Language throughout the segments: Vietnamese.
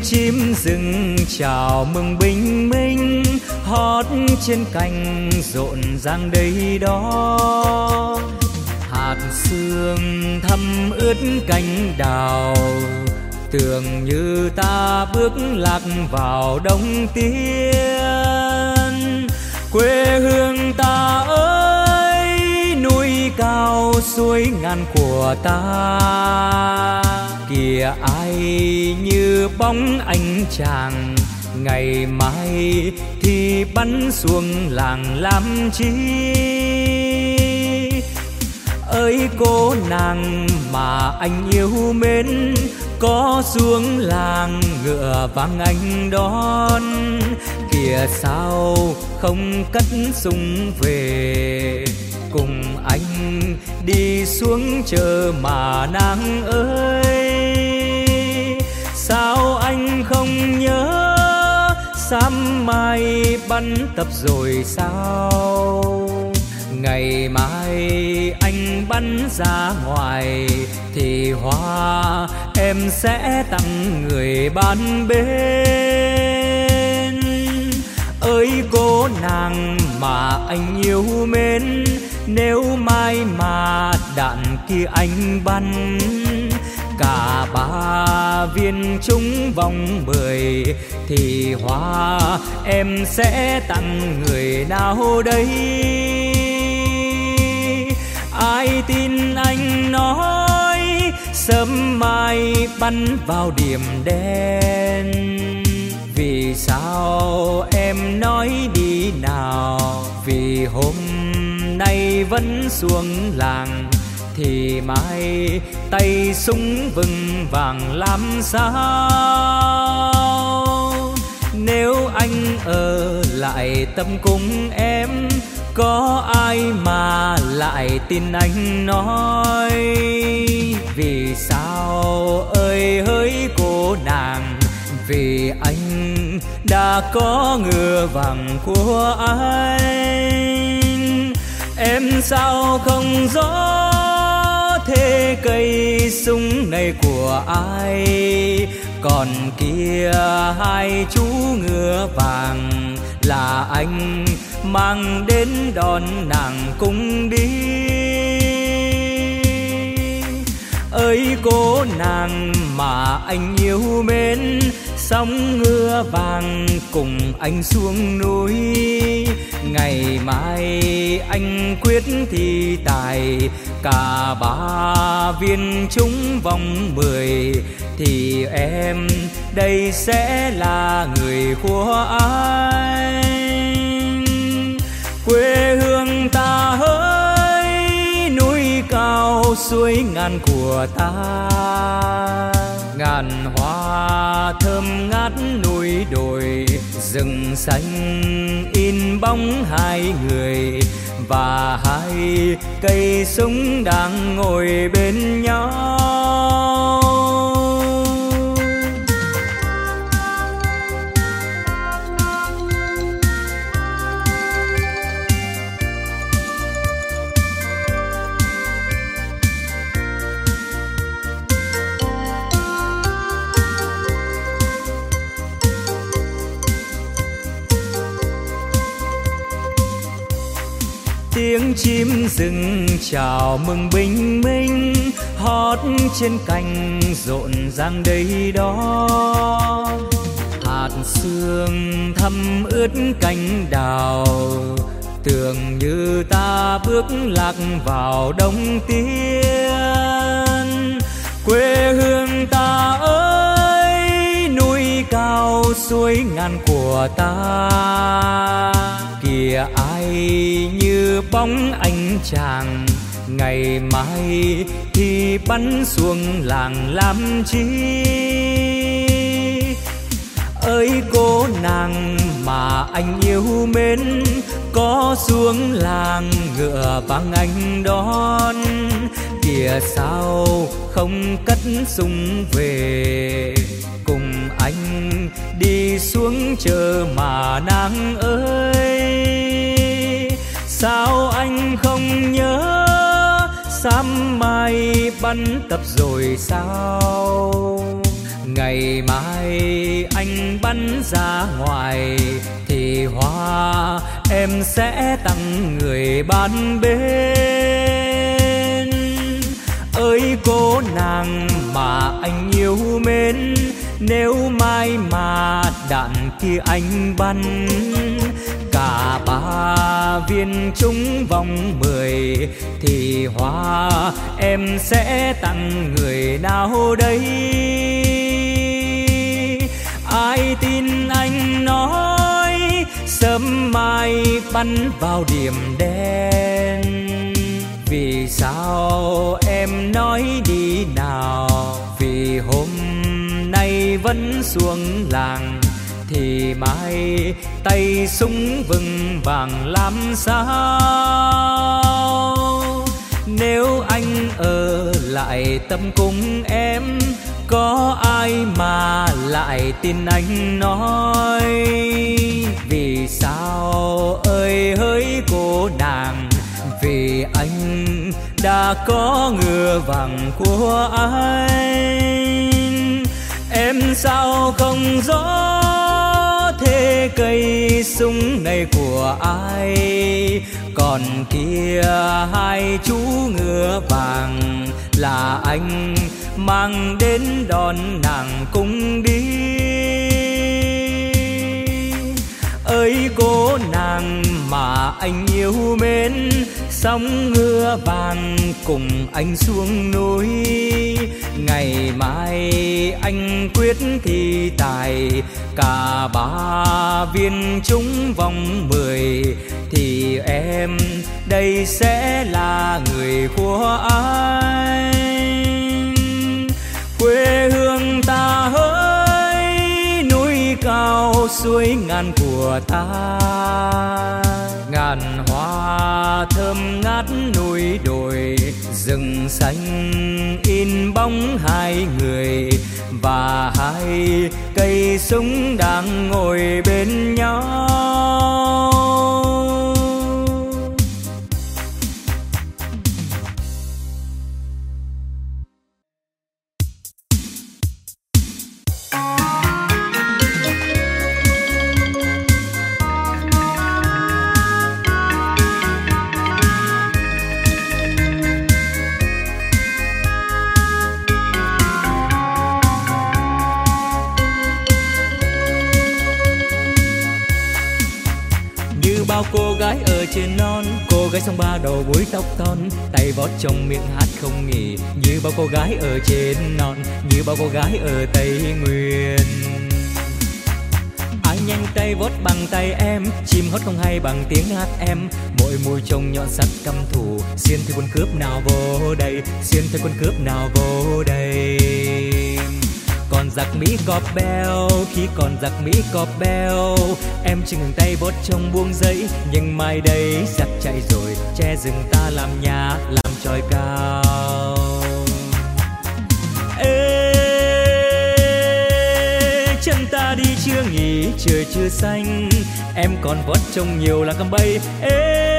tiếng chim rừng chào mừng bình minh, hót trên cành rộn ràng đây đó. Hạt sương thấm ướt cánh đào, tưởng như ta bước lạc vào đông tiên. Quê hương ta ơi, núi cao suối ngàn của ta kìa, ai như bóng anh chàng ngày mai thì bắn xuống làng làm chi. Ơi cô nàng mà anh yêu mến, có xuống làng ngựa vang anh đón. Kìa sao không cất súng về? Cùng anh đi xuống chờ mà nàng ơi. Sao anh không nhớ sám mai bắn tập rồi sao? Ngày mai anh bắn ra ngoài thì hoa em sẽ tặng người ban bên. Ơi cô nàng mà anh yêu mến nếu mai mà đạn kia anh bắn, cả ba viên trúng vòng mười, thì hoa, em sẽ tặng người nào đây? Ai tin anh nói, sớm mai bắn vào điểm đen? Nay xuống làng, thì mai tay súng vừng vàng làm sao? Nếu anh ở lại tâm cùng em, có ai mà lại tin anh nói? Vì sao ơi hỡi cô nàng, vì anh đã có ngựa vàng của anh em sao không rõ thế cây súng này của ai? Còn kia hai chú ngựa vàng là anh mang đến đón nàng cùng đi. Ơi cô nàng mà anh yêu mến, sóng ngựa vàng cùng anh xuống núi ngày mai anh quyết thi tài, cả ba viên trúng vòng mười. Thì em đây sẽ là người của anh. Quê hương ta hỡi núi cao suối ngàn của ta ngàn hoa thơm ngát núi đồi, rừng xanh in bóng hai người và hai cây súng đang ngồi bên nhau. Tiếng chim rừng chào mừng bình minh, hót trên cành rộn ràng đây đó. Hạt sương thấm ướt cánh đào, tưởng như ta bước lạc vào đông tiên. Quê hương ta ơi, núi cao suối ngàn của ta kìa ai như bóng anh chàng. Ngày mai thì bắn xuống làng làm chi. Ơi cô nàng mà anh yêu mến, có xuống làng ngựa vàng anh đón. Kìa sao không cất súng về, cùng anh đi xuống chờ mà nàng ơi sao anh không nhớ? Sám mai bắn tập rồi sao? Ngày mai anh bắn ra ngoài thì hoa em sẽ tặng người bạn bên. Ơi cô nàng mà anh yêu mến, nếu mai mà đạn kia anh bắn cả ba viên trúng vòng mười, thì hoa em sẽ tặng người nào đây? Ai tin anh nói, sớm mai bắn vào điểm đen. Vì sao em nói đi nào? Vì hôm nay vẫn xuống làng thì mai tay súng vừng vàng làm sao? Nếu anh ở lại tâm cùng em, có ai mà lại tin anh nói? Vì sao ơi, hỡi cô nàng? Vì anh đã có ngựa vàng của anh. Em sao không rõ? Cây súng này của ai? Còn kia hai chú ngựa vàng là anh mang đến đón nàng cùng đi. Ơi, cô nàng mà anh yêu mến. Sóng ngựa vàng cùng anh xuống núi. Ngày mai anh quyết thi tài. Cả ba viên trúng vòng mười. Thì em đây sẽ là người của anh quê hương ta hỡi cao suối ngàn của ta. Ngàn hoa thơm ngát núi đồi, rừng xanh in bóng hai người. Và hai cây súng đang ngồi bên nhau. Cô gái ở trên non, cô gái sông ba đầu búi tóc thon, tay vót trong miệng hát không nghỉ, như bao cô gái ở trên non, như bao cô gái ở tây nguyên. Ai nhanh tay vót bằng tay em, chim hót không hay bằng tiếng hát em. Mỗi mùi trông nhọn sắc căm thù, xiên theo quân cướp nào vô đây, xiên theo quân cướp nào vô đây còn giặc mỹ cọp beo, khi còn giặc mỹ cọp beo. Em chừng ngừng tay vót trong buông giấy, nhưng mai đây giặc chạy rồi, che rừng ta làm nhà, làm tròi cao. Ê, chân ta đi chưa nghỉ, trời chưa xanh. Em còn vót trông nhiều là căm bay ê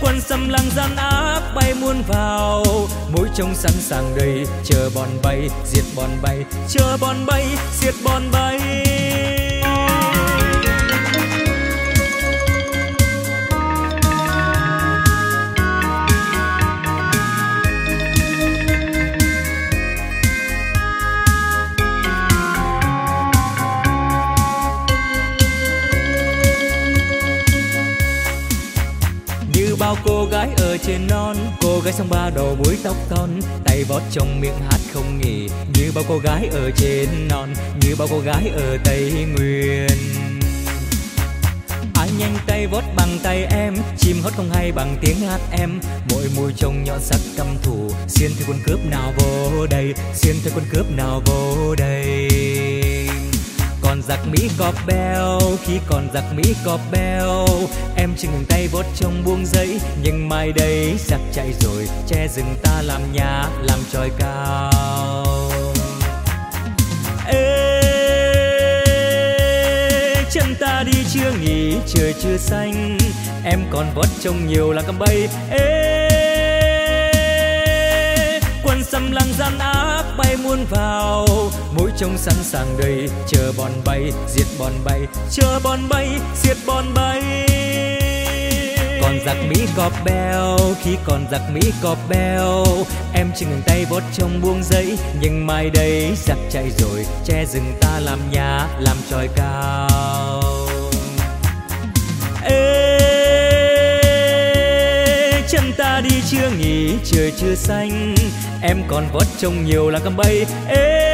quân xâm lăng gian ác bay muôn vào. Mũi trông sẵn sàng đầy, chờ bọn bay, diệt bọn bay, chờ bọn bay, diệt bọn bay. Gái ở trên non, cô gái sông ba đầu búi tóc ton tay vót trong miệng hát không nghỉ, như bao cô gái ở trên non, như bao cô gái ở tây nguyên. Ai nhanh tay vót bằng tay em, chim hót không hay bằng tiếng hát em, mỗi mùi trông nhọn sắc căm thù, xiên theo quân cướp nào vô đây, xiên theo quân cướp nào vô đây còn giặc mỹ cọp beo khi còn giặc mỹ cọp beo em chỉ ngừng tay vót trong buông giấy, nhưng mai đây giặc chạy rồi, che rừng ta làm nhà, làm tròi cao. Ê, chân ta đi chưa nghỉ, trời chưa xanh. Em còn vót trong nhiều là căm bay ê, quân xâm lăng gian áo bay muôn vào. Mũi trông sẵn sàng đầy, chờ bòn bay diệt bòn bay, chờ bòn bay diệt bòn bay. Còn giặc mỹ cọp beo khi còn giặc mỹ cọp beo em chỉ ngừng tay vót trong buông giấy, nhưng mai đây giặc chạy rồi, che rừng ta làm nhà, làm tròi cao. Ê! Ta đi chưa nghỉ, trời chưa xanh. Em còn vót trông nhiều là cầm bay ê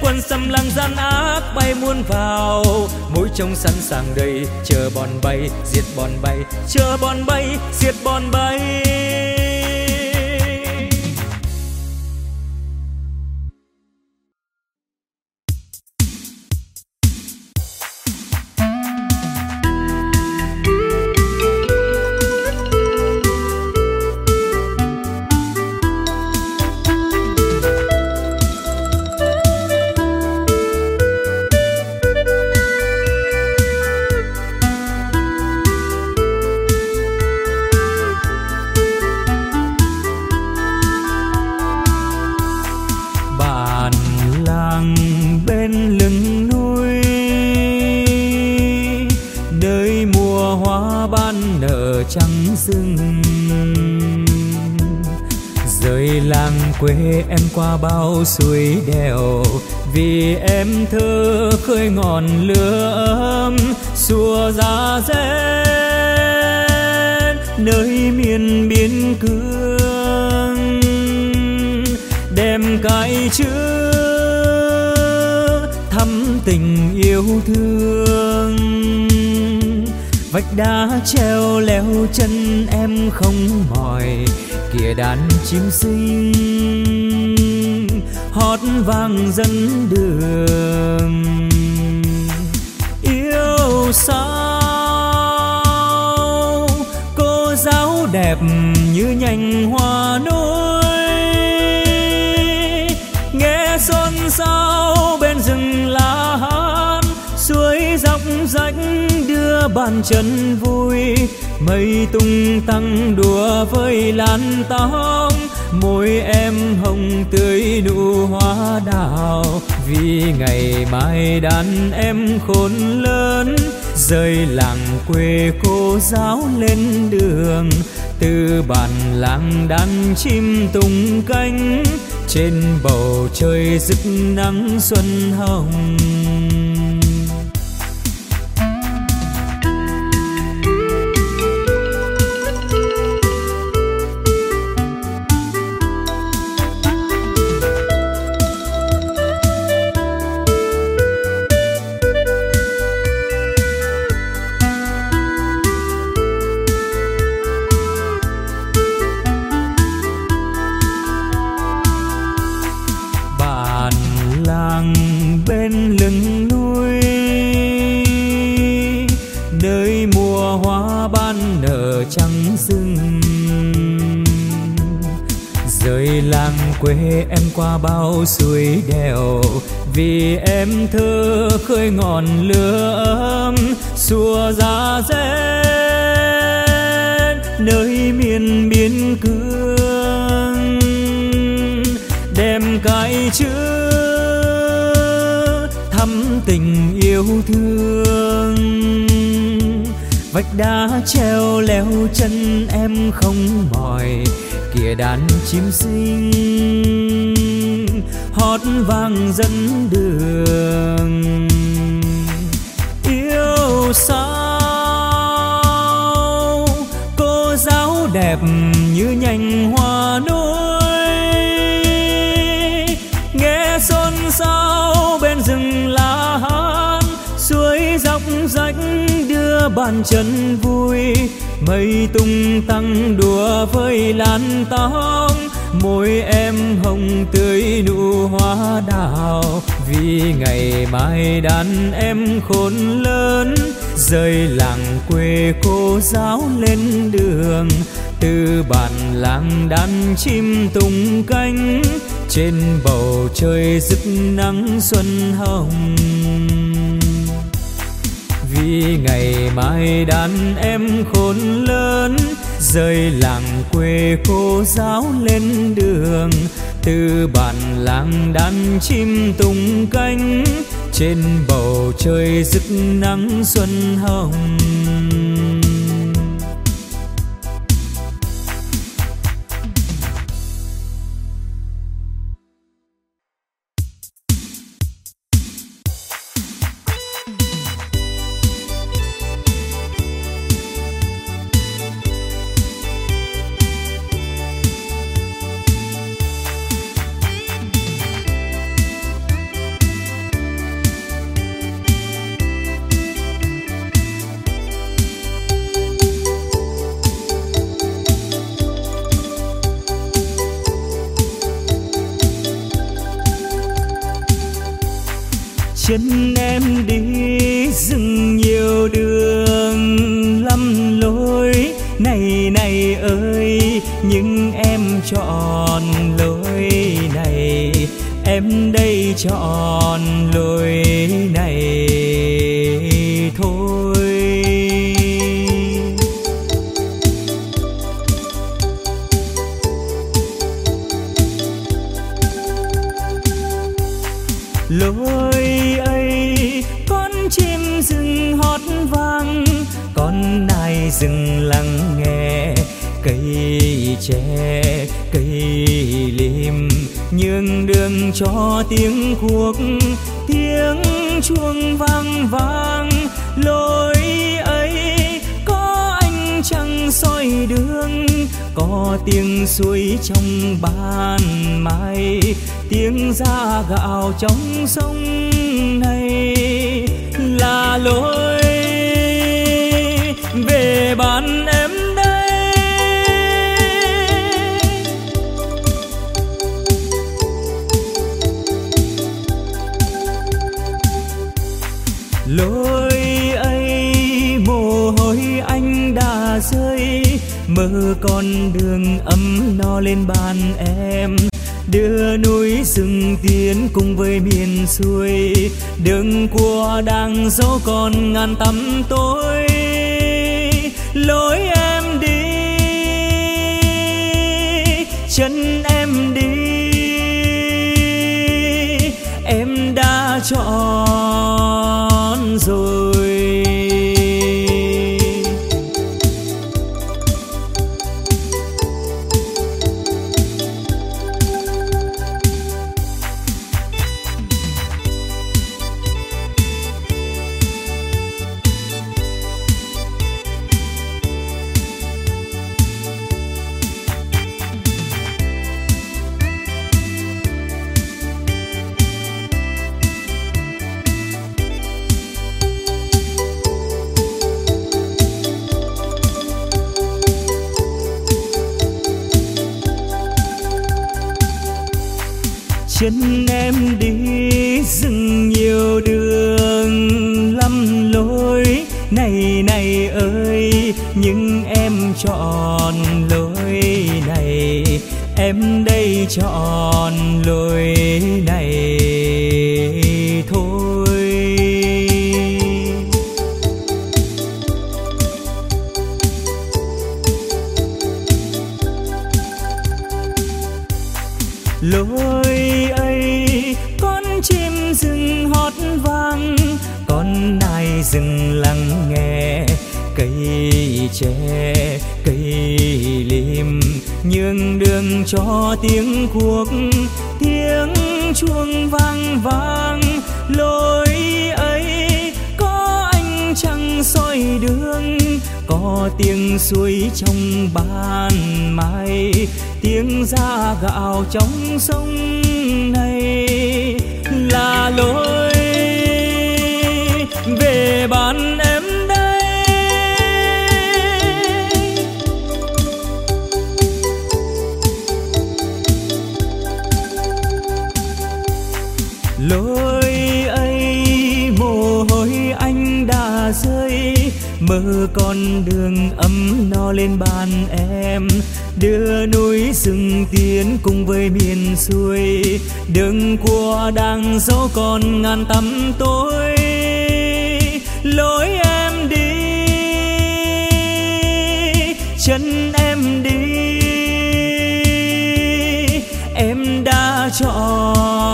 quân xâm lăng gian ác bay muôn vào. Mũi trông sẵn sàng đầy, chờ bòn bay diệt bòn bay. Chờ bòn bay diệt bòn bay. Bao suối đèo. Vì em thơ khơi ngọn lửa ấm xua ra rét nơi miền biên cương. Đem cái chữ thắm tình yêu thương. Vách đá treo leo chân em không mỏi, kìa đàn chim xinh hót vang dẫn đường. Yêu sao? Cô giáo đẹp như nhành hoa núi nghe xuân sao bên rừng lá hát suối dọc rách đưa bàn chân vui. Mây tung tăng đùa với làn tóc môi em hồng tươi nụ hoa đào. Vì ngày mai đàn em khôn lớn, rời làng quê cô giáo lên đường. Từ bản làng đàn chim tung cánh trên bầu trời rực nắng xuân hồng. Vì em thơ khơi ngọn lửa ấm xua ra rét, nơi miền biên cương. Đem cái chữ thắm tình yêu thương. Vách đá treo leo chân em không mỏi, kìa đàn chim xinh hót vang dẫn đường. Yêu sao? Cô giáo đẹp như nhành hoa núi nghe xôn xao bên rừng lá hát suối dọc rách đưa bàn chân vui. Mây tung tăng đùa với làn tóc môi em hồng tươi nụ hoa đào. Vì ngày mai đàn em khôn lớn, rời làng quê cô giáo lên đường. Từ bản làng đàn chim tung cánh, trên bầu trời rực nắng xuân hồng. Vì ngày mai đàn em khôn lớn, rời làng quê cô giáo lên đường. Từ bản làng đàn chim tung cánh trên bầu trời rực nắng xuân hồng. Chọn lối này em đây chọn lối cho tiếng cuộc, tiếng chuông vang vang. Lối ấy có anh trăng soi đường, có tiếng suối trong ban mai. Tiếng da gạo trong sông này là lối về bàn em đưa con đường ấm no lên bàn em. Đưa núi rừng tiến cùng với miền xuôi đường của đang dấu còn ngàn tắm tối. Lối em đi, chân em sông mơ con đường ấm no lên bàn em. Đưa núi rừng tiến cùng với miền xuôi đường của đang dấu còn ngàn tắm tối. Lối em đi, chân em đi. Em đã chọn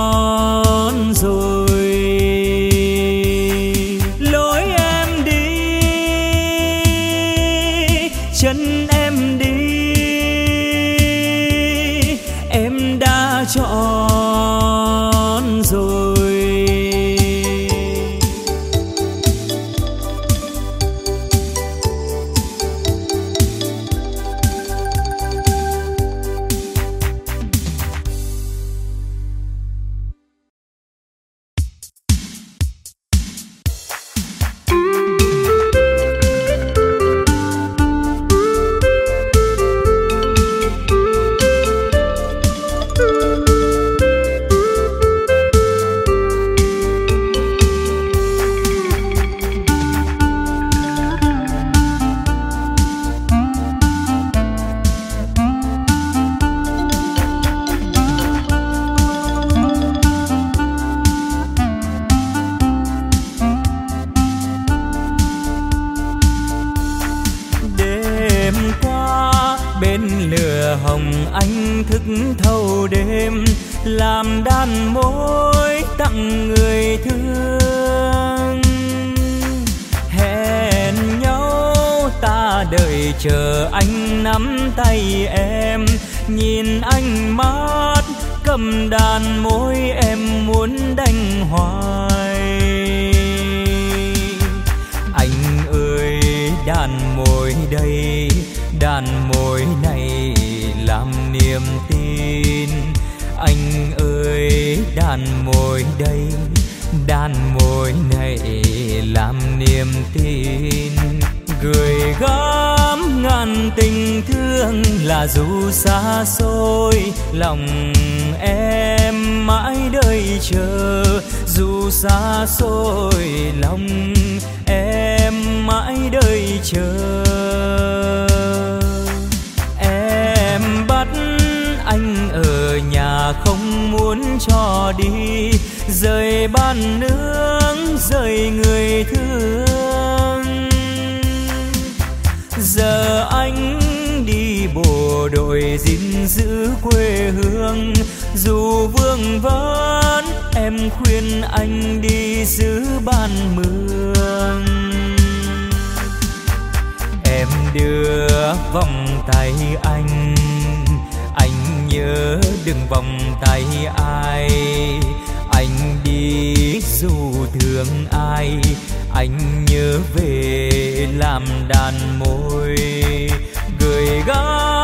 đây, đàn môi này làm niềm tin. Anh ơi, đàn môi đây, đàn môi này làm niềm tin. Gửi gắm ngàn tình thương là dù xa xôi, lòng em đợi chờ, dù xa xôi lòng em mãi đợi chờ. Em bắt anh ở nhà không muốn cho đi, rời ban nương, rời người thương. Giờ anh đi bộ đội gìn giữ quê hương dù vương vấn, em khuyên anh đi giữ ban mương em đưa vòng tay anh anh nhớ đừng vòng tay ai. Anh đi dù thương ai, anh nhớ về làm đàn môi. Gửi gắm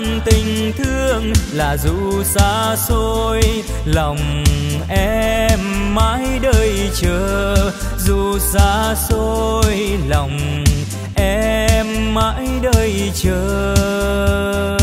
ngàn tình thương là dù xa xôi, lòng em mãi đợi chờ. Dù xa xôi, lòng em mãi đợi chờ.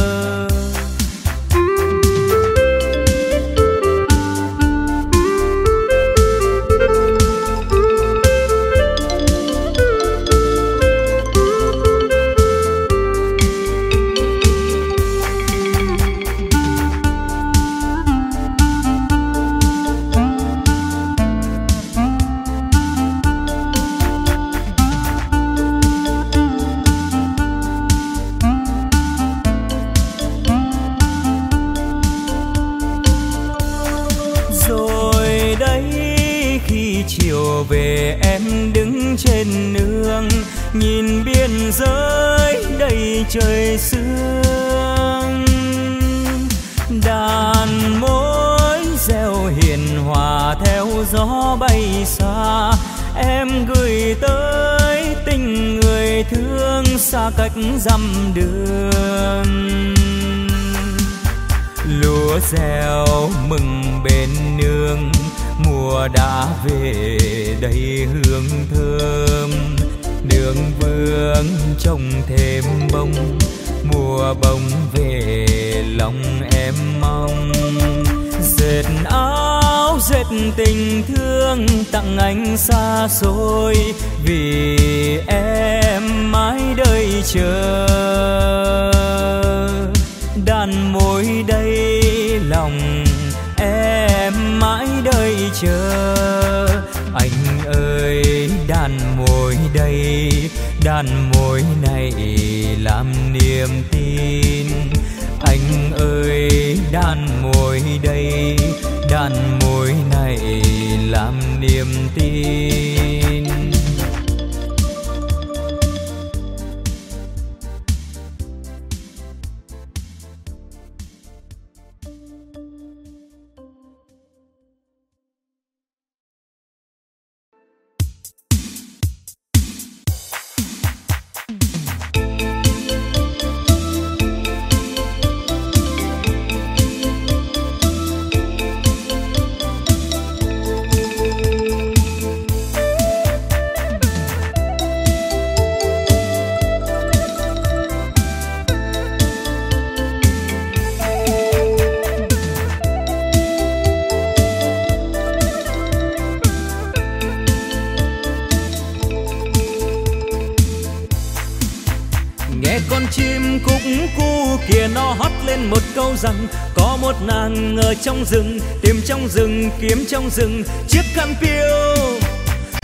Bên nương, nhìn biên giới đầy trời sương. Đàn mối gieo hiền hòa theo gió bay xa, em gửi tới tình người thương xa cách dặm đường. Lúa gieo mừng bên nương mùa đã về, đầy hương thơm. Đường vương trồng thêm bông. Mùa bông về, lòng em mong. Dệt áo, dệt tình thương, tặng anh xa xôi. Vì em mãi đợi chờ. Đàn môi đây lòng em mãi đợi chờ. Anh ơi, đàn mồi đây, đàn mồi này làm niềm tin. Anh ơi, đàn mồi đây, đàn mồi này làm niềm tin. Rừng, kiếm trong rừng, chiếc khăn piêu.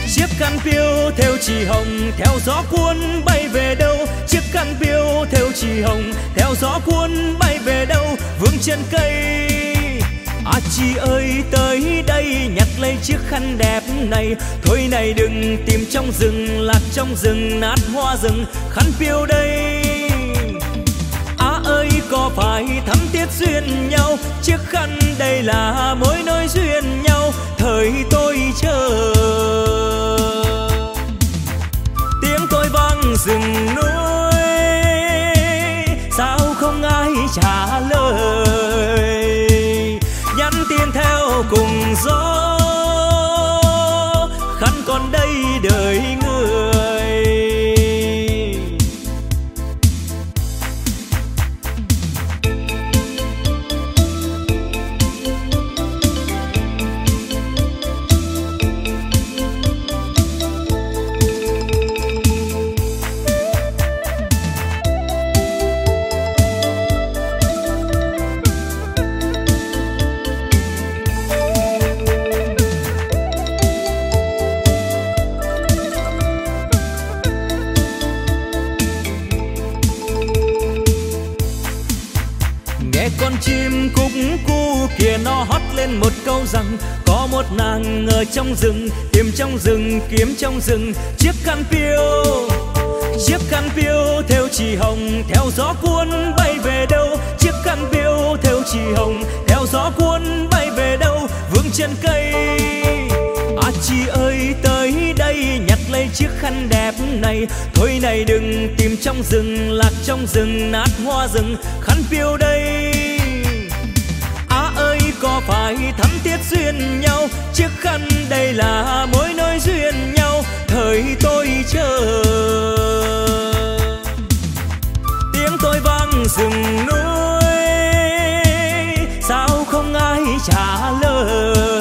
Chiếc khăn piêu theo chỉ hồng, theo gió cuốn bay về đâu? Chiếc khăn piêu theo chỉ hồng, theo gió cuốn bay về đâu? Vương trên cây. À chị ơi, tới đây nhặt lấy chiếc khăn đẹp này. Thôi này đừng tìm trong rừng, lạc trong rừng, nát hoa rừng. Khăn piêu đây. À, ơi, có phải thắm thiết duyên nhau? Chiếc khăn đây là mối nối duyên nhau, thời tôi chờ. Tiếng tôi vang rừng núi, sao không ai trả lời? Nhắn tin theo cùng gió rằng, có một nàng ở trong rừng, tìm trong rừng, kiếm trong rừng, chiếc khăn piêu, chiếc khăn piêu theo chỉ hồng, theo gió cuốn bay về đâu? Chiếc khăn piêu theo chỉ hồng, theo gió cuốn bay về đâu? Vương trên cây à chị ơi, tới đây nhặt lấy chiếc khăn đẹp này. Thôi này đừng tìm trong rừng, lạc trong rừng, nát hoa rừng, khăn piêu đây có phải thắm thiết duyên nhau? Chiếc khăn đây là mối nối duyên nhau. Thời tôi chờ tiếng tôi vang rừng núi. Sao không ai trả lời?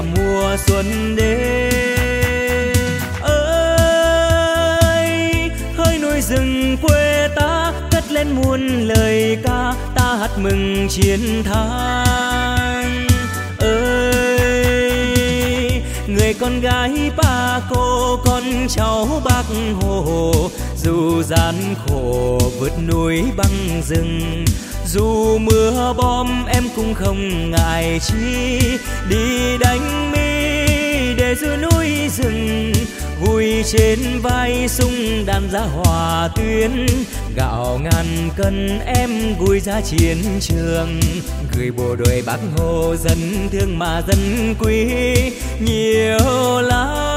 Là mùa xuân đến. Ơi, hơi núi rừng quê ta cất lên muôn lời ca, ta hát mừng chiến thắng. Ơi, người con gái ba cô, con cháu bác hồ, dù gian khổ vượt núi băng rừng dù mưa bom, em cũng không ngại chi. Đi đánh mi để giữ núi rừng, vui trên vai sung đàn ra hòa tuyến. Gạo ngàn cân em vui ra chiến trường, gửi bộ đội bác hồ dân thương mà dân quý. Nhiều lắm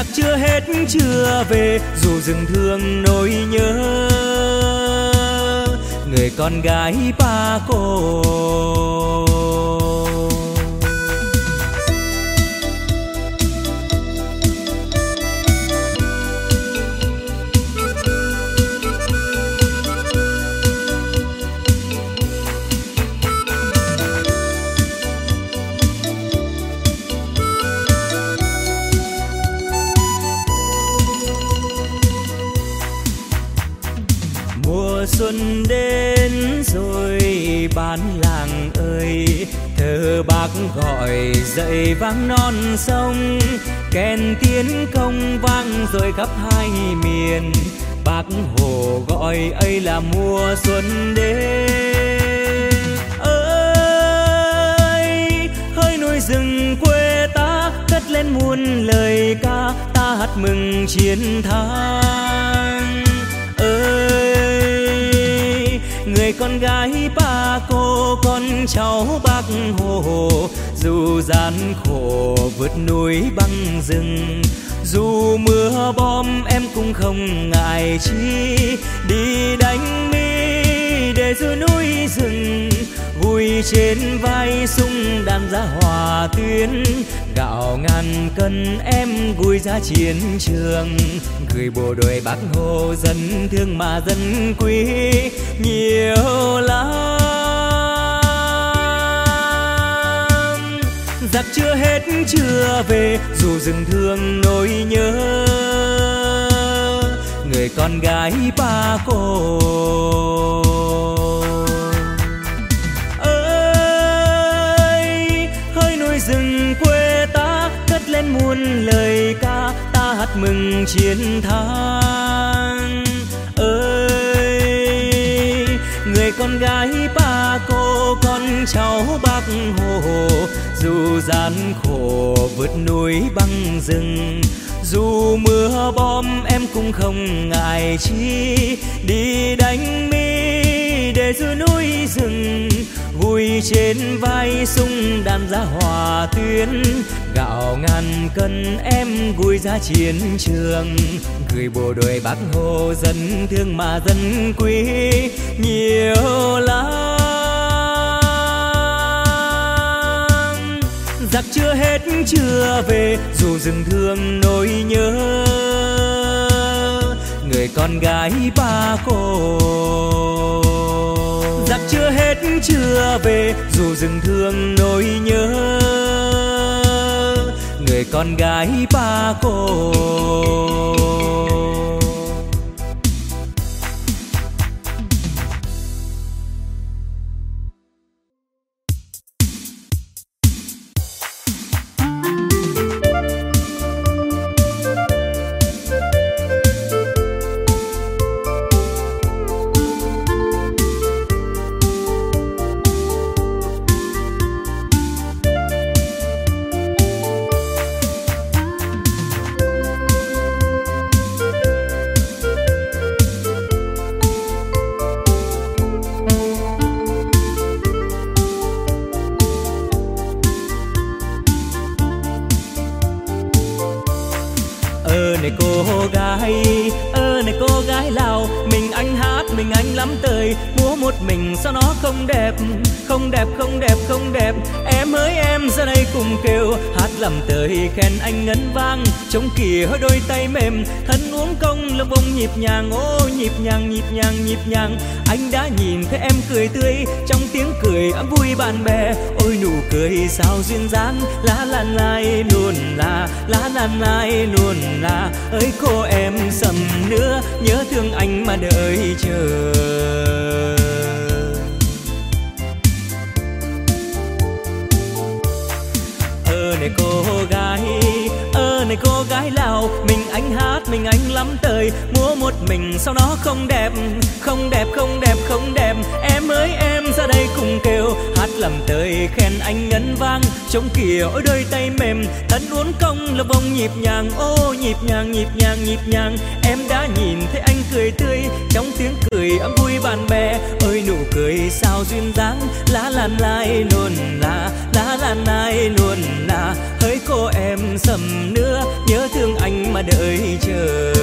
giặc chưa hết chưa về, dù rừng thương nỗi nhớ. Người con gái ba cô. Thơ bác gọi dậy vang non sông, kèn tiến công vang rồi khắp hai miền bác hồ gọi ấy là mùa xuân đến ơi, hơi núi rừng quê ta cất lên muôn lời ca, ta hát mừng chiến thắng Ơi người con gái ba cô, con cháu bác hồ dù gian khổ vượt núi băng rừng, dù mưa bom em cũng không ngại chi, đi để núi rừng, vui trên vai sung đàn ra hòa tuyến. Gạo ngàn cân em vui ra chiến trường, gửi bộ đội bác hồ dân thương mà dân quý. Nhiều lắm, giặc chưa hết chưa về, dù rừng thương nỗi nhớ. Người con gái ba cô chiến thắng. Ơi, người con gái ba cô, con cháu bác hồ, dù gian khổ vượt núi băng rừng, dù mưa bom em cũng không ngại chi đi đánh mỹ để giữa núi rừng vui trên vai sung đàn ra hòa tuyến. Gạo ngàn cân em vui ra chiến trường, gửi bộ đội bác hồ dân thương mà dân quý. Nhiều lắm, giặc chưa hết chưa về, dù rừng thương nỗi nhớ người con gái ba cô. Giặc chưa hết chưa về, dù rừng thương nỗi nhớ. Người con gái ba cô. Dáng, lá lan lai luôn là, lá lan lai luôn là. Ơi cô em sầm nữa nhớ thương anh mà đợi chờ. Ơ này cô gái này cô gái lào, mình anh hát, mình anh lắm tời. Múa một mình sau đó không đẹp không đẹp không đẹp không đẹp. Em ơi, em ra đây cùng kêu, hát làm tới khen anh ngân vang. Trông kìa, ôi đôi tay mềm, thân uốn cong là vòng nhịp nhàng. Ô, nhịp nhàng nhịp nhàng nhịp nhàng. Em đã nhìn thấy anh cười tươi, trong tiếng cười ấm vui bạn bè. Ơi nụ cười sao duyên dáng, lá lan lai luôn là, lá lan lai luôn là. Hỡi cô em sầm nữa nhớ thương anh mà đợi chờ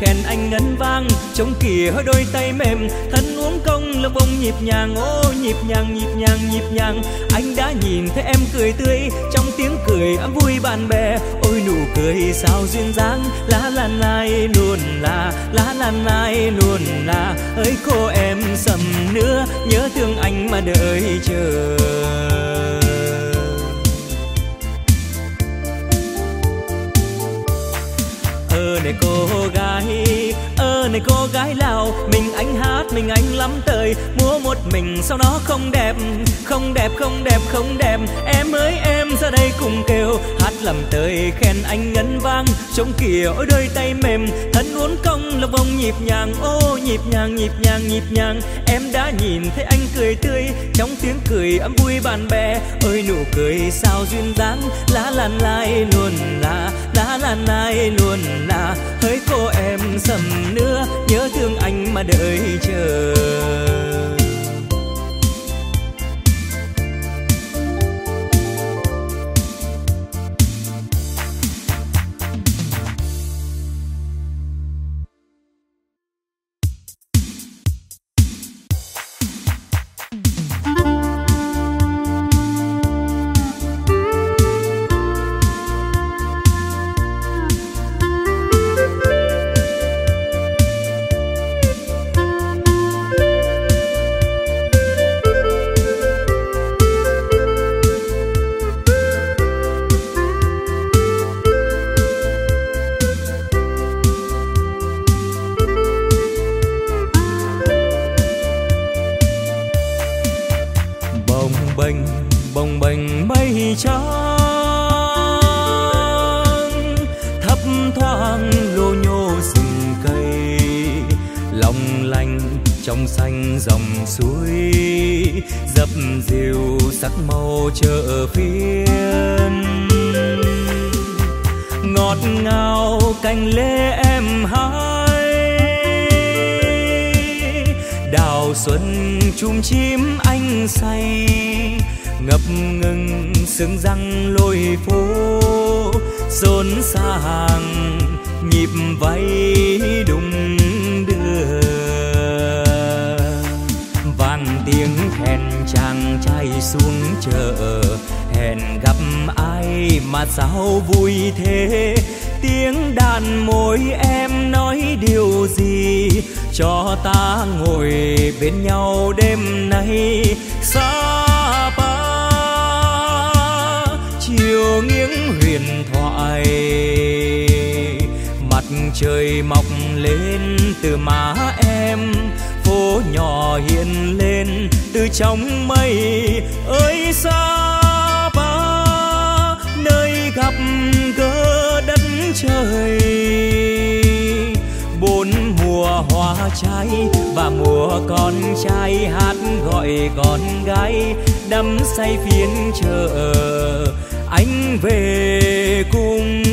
khen anh ngân vang trông kìa hơi đôi tay mềm. Thân uống công là bông nhịp nhàng, ô, nhịp nhàng nhịp nhàng nhịp nhàng. Anh đã nhìn thấy em cười tươi, trong tiếng cười ấm vui bạn bè. Ôi, nụ cười sao duyên dáng lá lan lai luôn là lá lan lai luôn là. Ơi cô em sầm nữa nhớ thương anh mà đợi chờ. Này cô gái ơ này cô gái lào mình anh hát mình anh lắm tời một mình sao nó không đẹp? Không đẹp không đẹp không đẹp. Em ơi, em ra đây cùng kêu. Hát làm tới khen anh ngân vang. Trông kìa, ôi đôi tay mềm. Thân uốn cong là vòng nhịp nhàng. Ô, nhịp nhàng nhịp nhàng nhịp nhàng. Em đã nhìn thấy anh cười tươi. Trong tiếng cười ấm vui bạn bè. Ơi nụ cười sao duyên dáng. Lá lan lai luôn là. Lá lan lai luôn là. Hỡi cô em, sầm nữa nhớ thương anh mà đợi chờ. bên nhau đêm nay. Xa pa chiều nghiêng huyền thoại. Mặt trời mọc lên từ má em, phố nhỏ hiện lên từ trong mây. Ơi xa pa nơi gặp gỡ đất trời bốn mùa hoa trái và mùa con trai hát gọi con gái, đắm say phiên chợ. Anh về cùng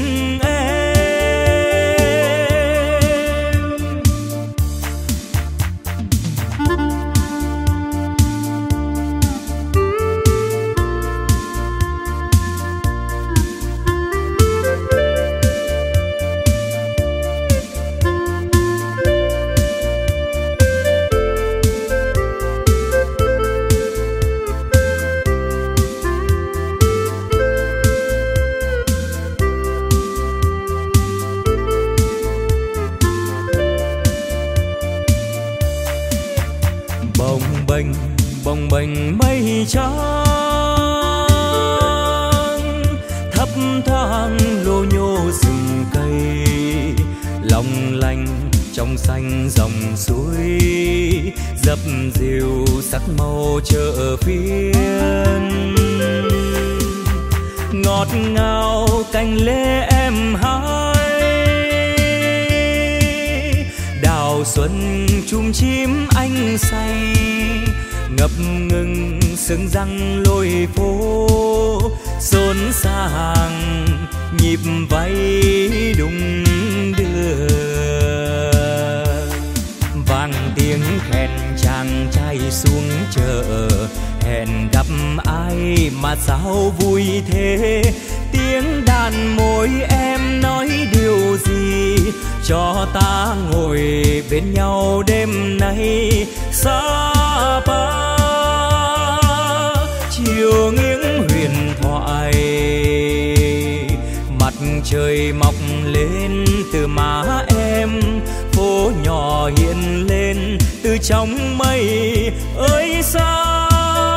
trong mây ơi xa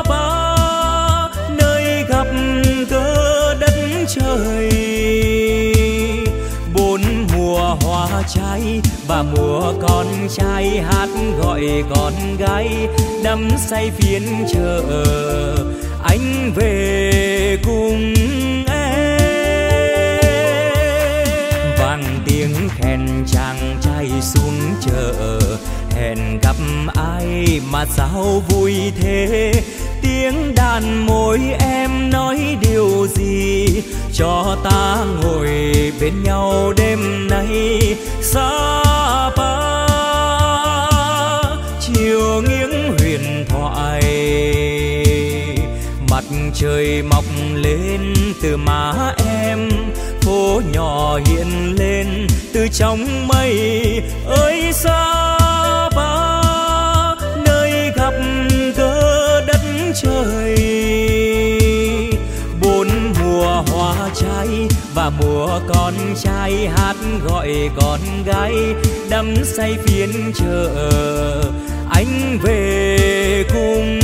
ba, nơi gặp gỡ đất trời. Bốn mùa hoa trái và mùa con trai hát gọi con gái, đắm say phiên chợ anh về cùng em. Vang tiếng khen chàng trai xuống chợ hẹn gặp ai mà sao vui thế? Tiếng đàn môi em nói điều gì? Cho ta ngồi bên nhau đêm nay. Xa ba, chiều nghiêng huyền thoại. Mặt trời mọc lên từ má em, phố nhỏ hiện lên từ trong mây. Ơi xa khắp gặp đất trời. Bốn mùa hoa trái và mùa con trai hát gọi con gái. Đắm say phiên chợ, anh về cùng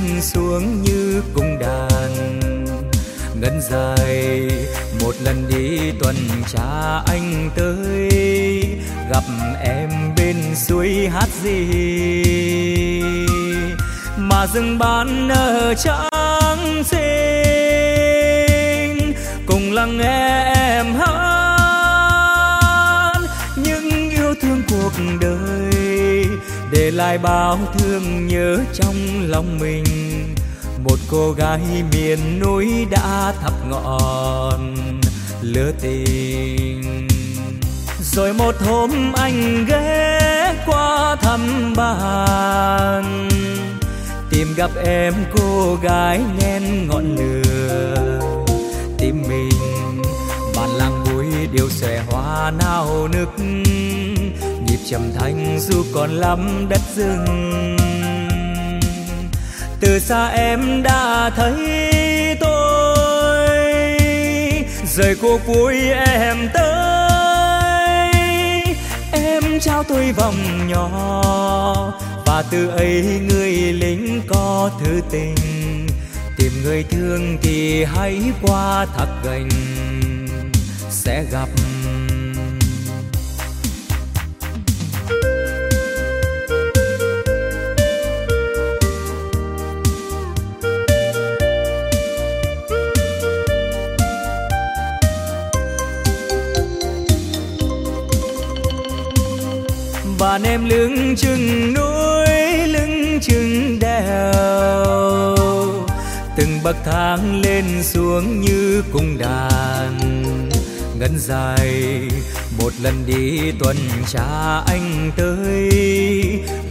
lên xuống như cung đàn. Ngân dài, một lần đi tuần tra anh tới, gặp em bên suối hát gì mà rừng ban ở trắng xinh cùng lắng nghe em lại bao thương nhớ trong lòng mình. Một cô gái miền núi đã thắp ngọn lửa tình. Rồi một hôm anh ghé qua thăm bạn tìm gặp em cô gái nhen ngọn lửa. Tim mình bàn làng bụi điều xòe hoa nao nức trầm thanh dù còn lắm đất rừng. Từ xa em đã thấy tôi, rời cuộc vui em tới. Em trao tôi vòng nhỏ, và từ ấy người lính có thứ tình. Tìm người thương thì hãy qua thác gành, sẽ gặp đàn em lưng chừng núi, lưng chừng đèo. Từng bậc thang lên xuống như cung đàn. Ngân dài, một lần đi tuần tra anh tới.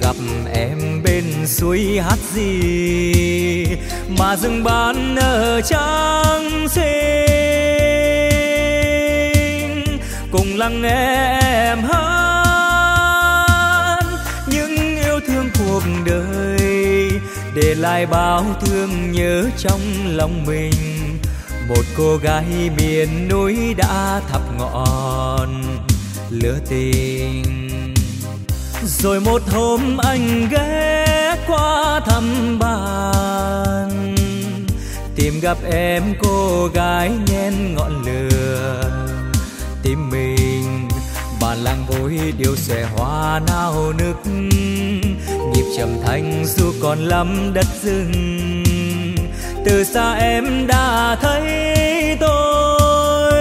Gặp em bên suối hát gì, mà rừng bán ở trang xinh. Cùng lắng nghe em hát để lại bao thương nhớ trong lòng mình. Một cô gái miền núi đã thắp ngọn lửa tình. Rồi một hôm anh ghé qua thăm bàn, tìm gặp em cô gái nhen ngọn lửa. Tim mình bàn làng vui điều xòe hoa nao nức trầm thanh, dù còn lắm đất rừng. Từ xa em đã thấy tôi,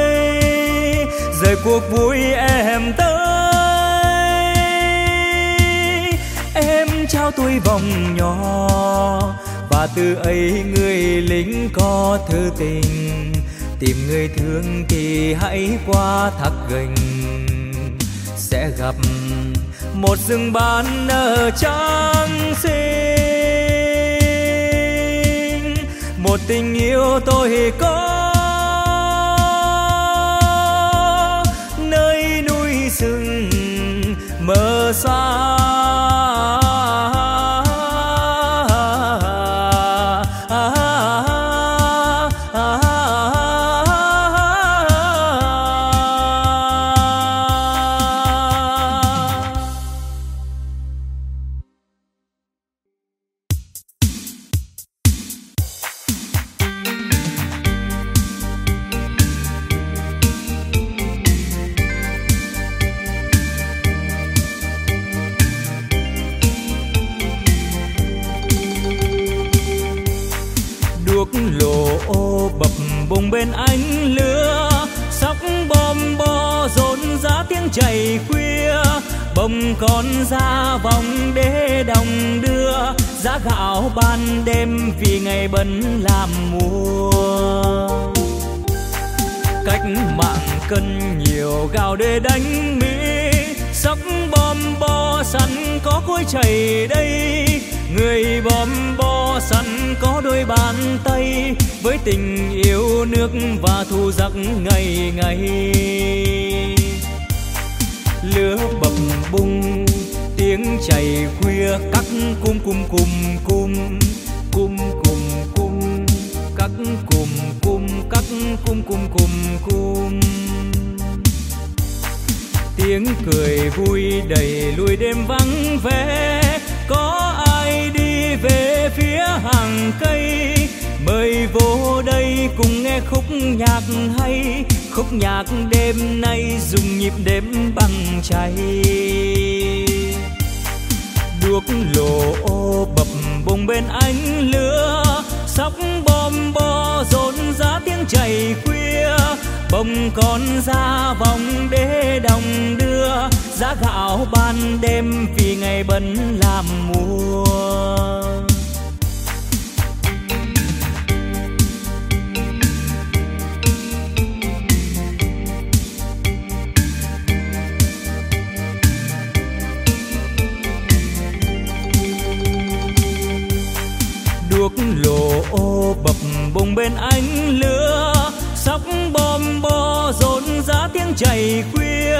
rời cuộc vui em tới. Em trao tôi vòng nhỏ, và từ ấy người lính có thư tình. Tìm người thương thì hãy qua thác gành, sẽ gặp một rừng ban nở trắng xinh một tình yêu tôi có nơi núi rừng mờ xa. Bông con ra vòng để đồng đưa, giá gạo ban đêm vì ngày bận làm mùa. Cách mạng cân nhiều, gạo để đánh mỹ. Sóc bom bo sẵn có cối chảy đây. Người bom bo sẵn có đôi bàn tay. Với tình yêu nước và thu giặc ngày ngày lửa bập bung tiếng chảy khuya cắt cung cung cung cung cung cung cung cắt cung cung cắt cung cung cung cung tiếng cười vui đầy lùi đêm vắng vẻ, có ai đi về phía hàng cây? Mời vô đây cùng nghe khúc nhạc hay khúc nhạc đêm nay dùng nhịp đếm bằng cháy đuốc lồ ô bập bùng bên ánh lửa, sóc bom bo rộn giá tiếng chảy khuya. Bông con ra vòng đế đồng đưa, giá gạo ban đêm vì ngày bận làm mùa. Lộ ô bập bùng bên ánh lửa. Sóc bom bo rộn giá tiếng chảy khuya.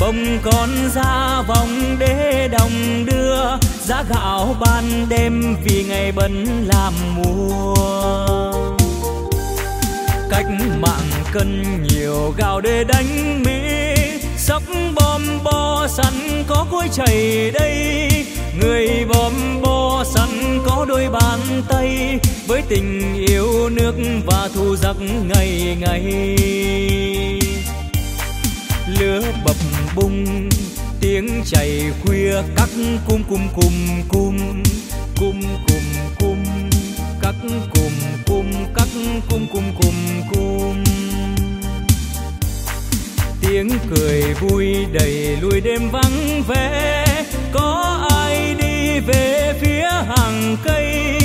Bông con ra vòng đế đồng đưa. Giá gạo ban đêm vì ngày bận làm mùa. Cách mạng cân nhiều gạo để đánh mỹ sóc bom bo sẵn có cối chảy đây. Người bom bo sẵn có đôi bàn tay. Với tình yêu nước và thu giặc ngày ngày. Lửa bập bung tiếng chảy khuya, cắt cung cung cung cung cung cung cung cắt cung cung cắt cung cung cung cung tiếng cười vui đầy lùi đêm vắng vẻ. Có ai đi về phía hàng cây?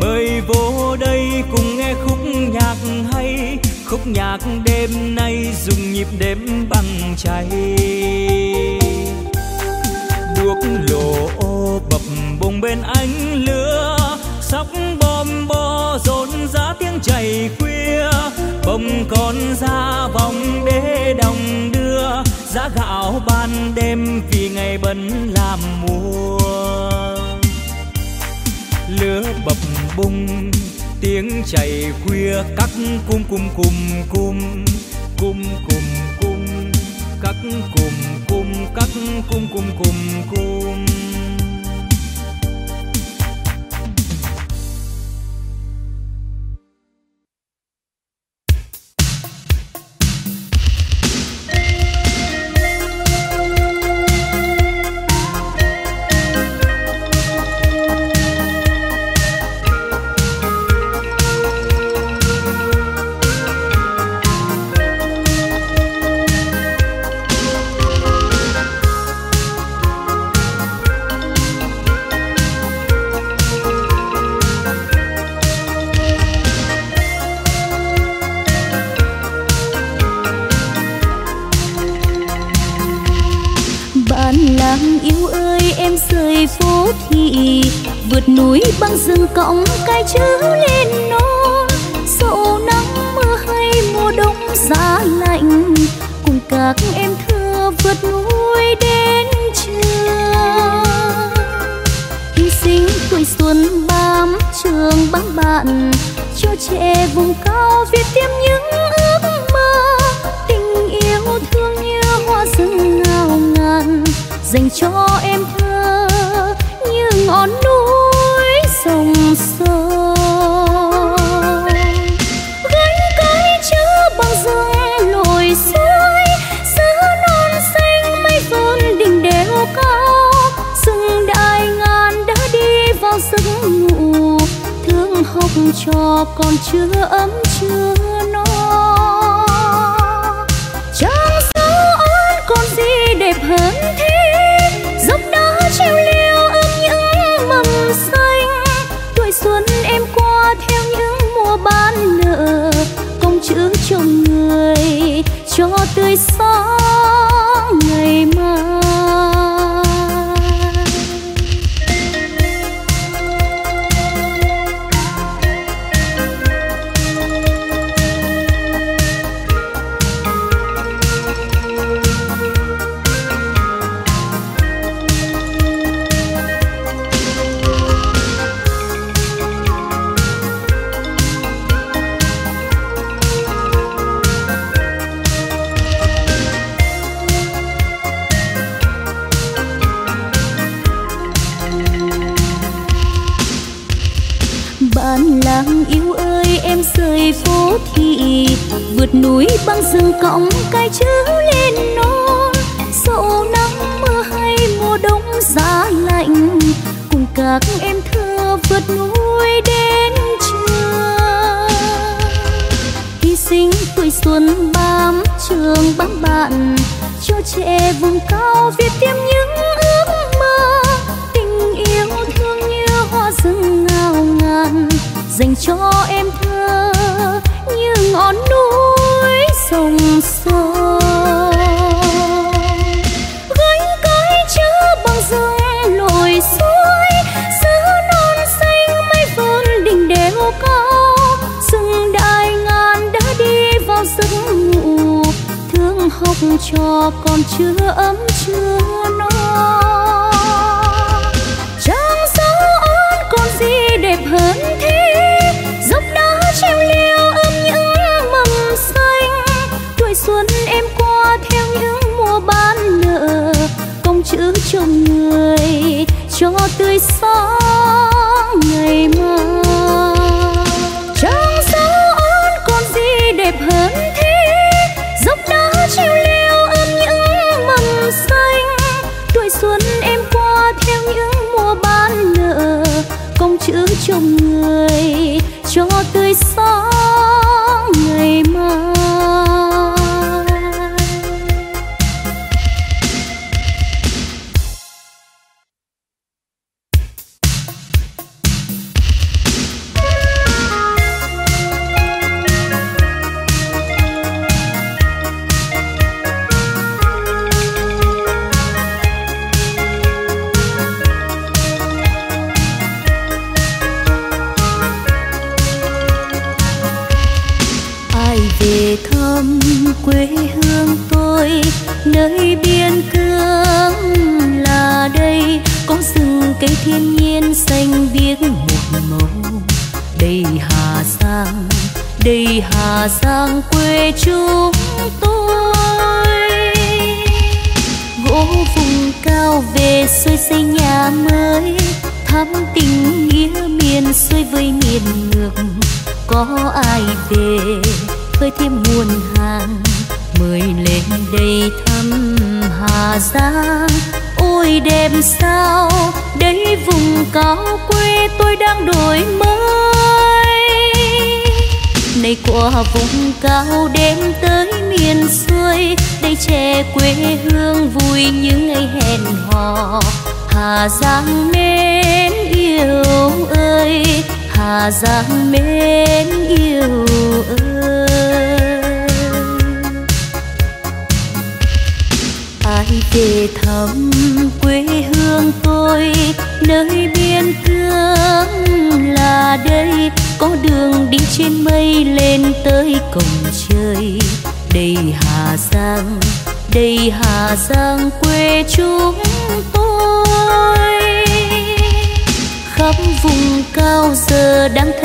Mời vô đây cùng nghe khúc nhạc hay. Khúc nhạc đêm nay dùng nhịp đếm bằng cháy. Đuốc lồ ô bập bùng bên ánh lửa. Sóc bom bo rộn rã tiếng chảy khuya. Bông con ra vòng gạo ban đêm vì ngày bận làm mùa lửa bập bùng, tiếng chảy khuya cắt cung cung cung cung cung cung cung cắt cung cung cắt cung cung cung cung cung, cung.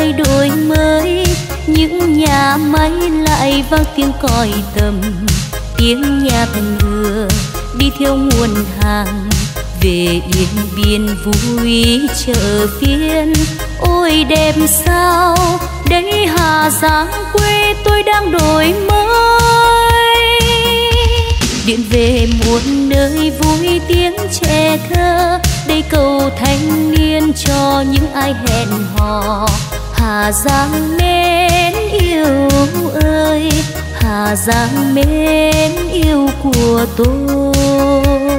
Thay đổi mới. Những nhà máy lại vang tiếng còi tầm. Tiếng nhạc ngựa đi theo nguồn hàng. Về yên biên vui chợ phiên. Ôi đẹp sao đây hà giang quê tôi đang đổi mới. Điện về muôn nơi vui tiếng trẻ thơ. Đây cầu thanh niên cho những ai hẹn hò hà giang mến yêu ơi hà giang mến yêu của tôi.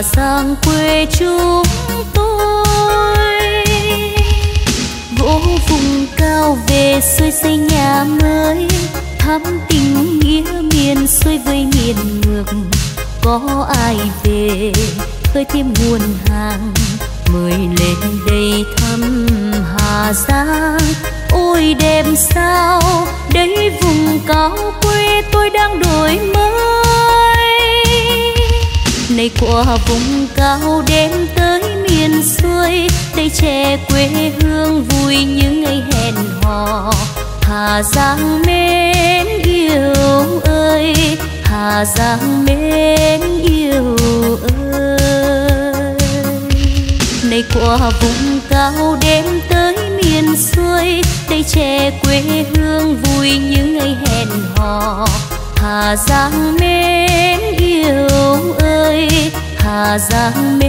Hà giang quê chúng tôi. Vỗ vùng cao về xuôi xây nhà mới, thắm tình nghĩa miền xuôi với miền ngược. Có ai về khơi thêm nguồn hàng, mời lên đây thăm hà giang. Ôi đêm sao đây vùng cao quê tôi đang đổi mới này qua vùng cao đêm tới miền xuôi, đây trẻ quê hương vui những ngày hẹn hò. Hà giang mến yêu ơi, hà giang mến yêu ơi. Này qua vùng cao đêm tới miền xuôi, đây trẻ quê hương vui những ngày hẹn hò. Hà giang mến giang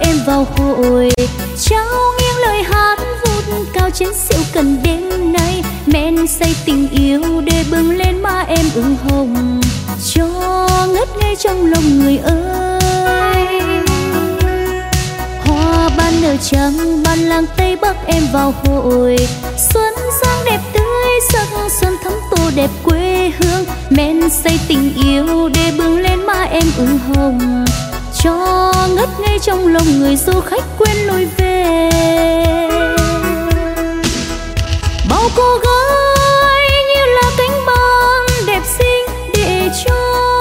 em vào hội. Trao nghiêng lời hát vút cao trên rượu cần đêm nay. Men say tình yêu để bừng lên má em ửng hồng. Cho ngất ngây trong lòng người ơi. Hoa ban nở trắng, ban làng tây bắc em vào hội. Xuân sang đẹp tươi, sắc xuân thắm tô đẹp quê hương. Men say tình yêu để bừng lên má em ửng hồng cho ngất ngây trong lòng người du khách quên lối về. Bao cô gái như là cánh băng đẹp xinh để cho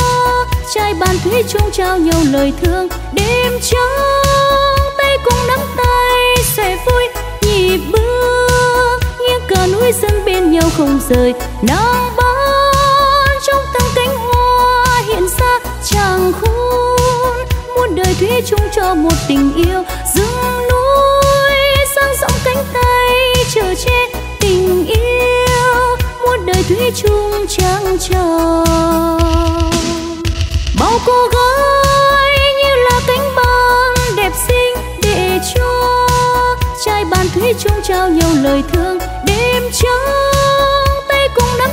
trai bàn thủy chung trao nhau lời thương. Đêm trắng, tay cùng nắm tay, sẽ vui nhịp bước. Nghiêng cờ núi dân bên nhau không rời, nắng ban trong từng cánh hoa hiện ra chẳng khôn đời thủy chung cho một tình yêu. Rừng núi sang rộng cánh tay chờ che tình yêu. Một đời thủy chung trang chờ bao cô gái như là cánh băng đẹp xinh để cho trai bàn thủy chung trao nhau lời thương. Đêm trắng, tay cùng nắm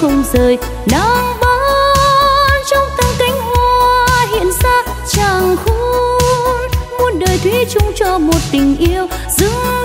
không rời. Nắng ban trong từng cánh hoa hiện ra chàng khôn, muôn đời thủy chung cho một tình yêu. Dưng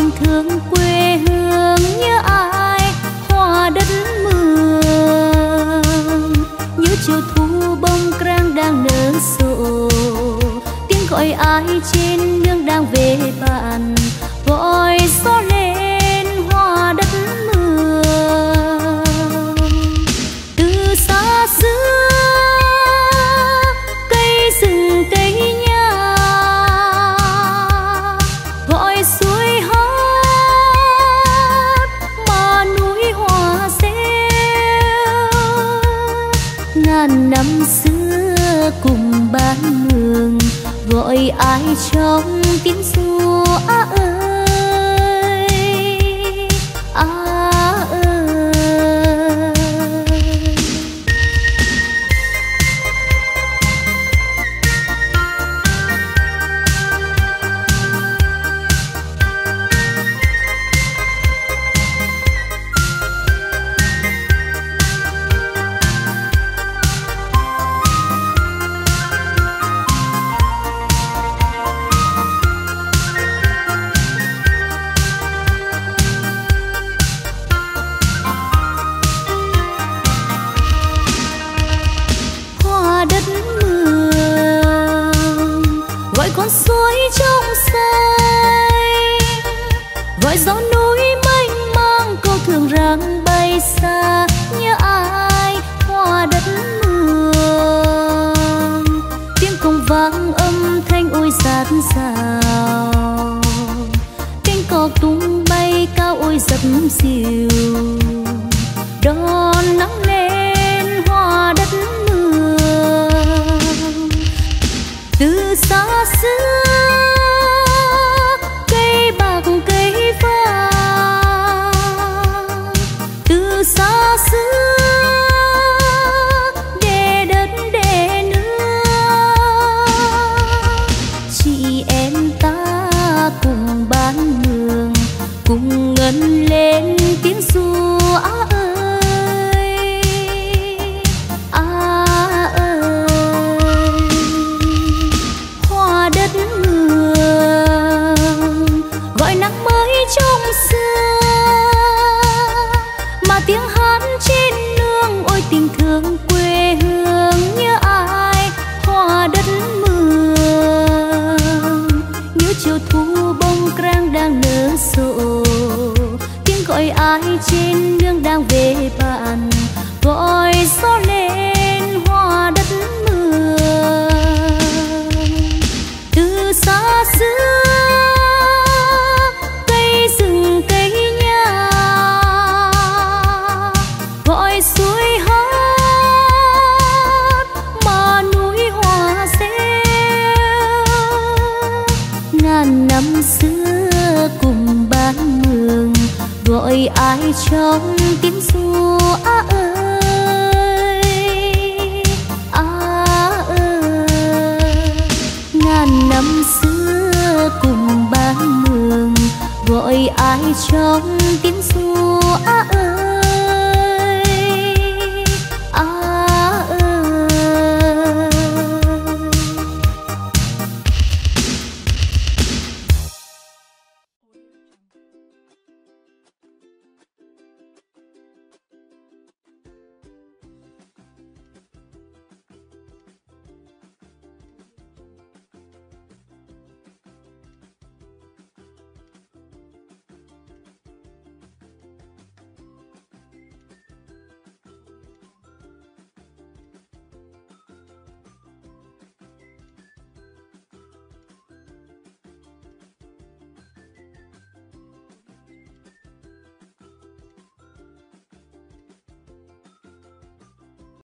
tình thương quê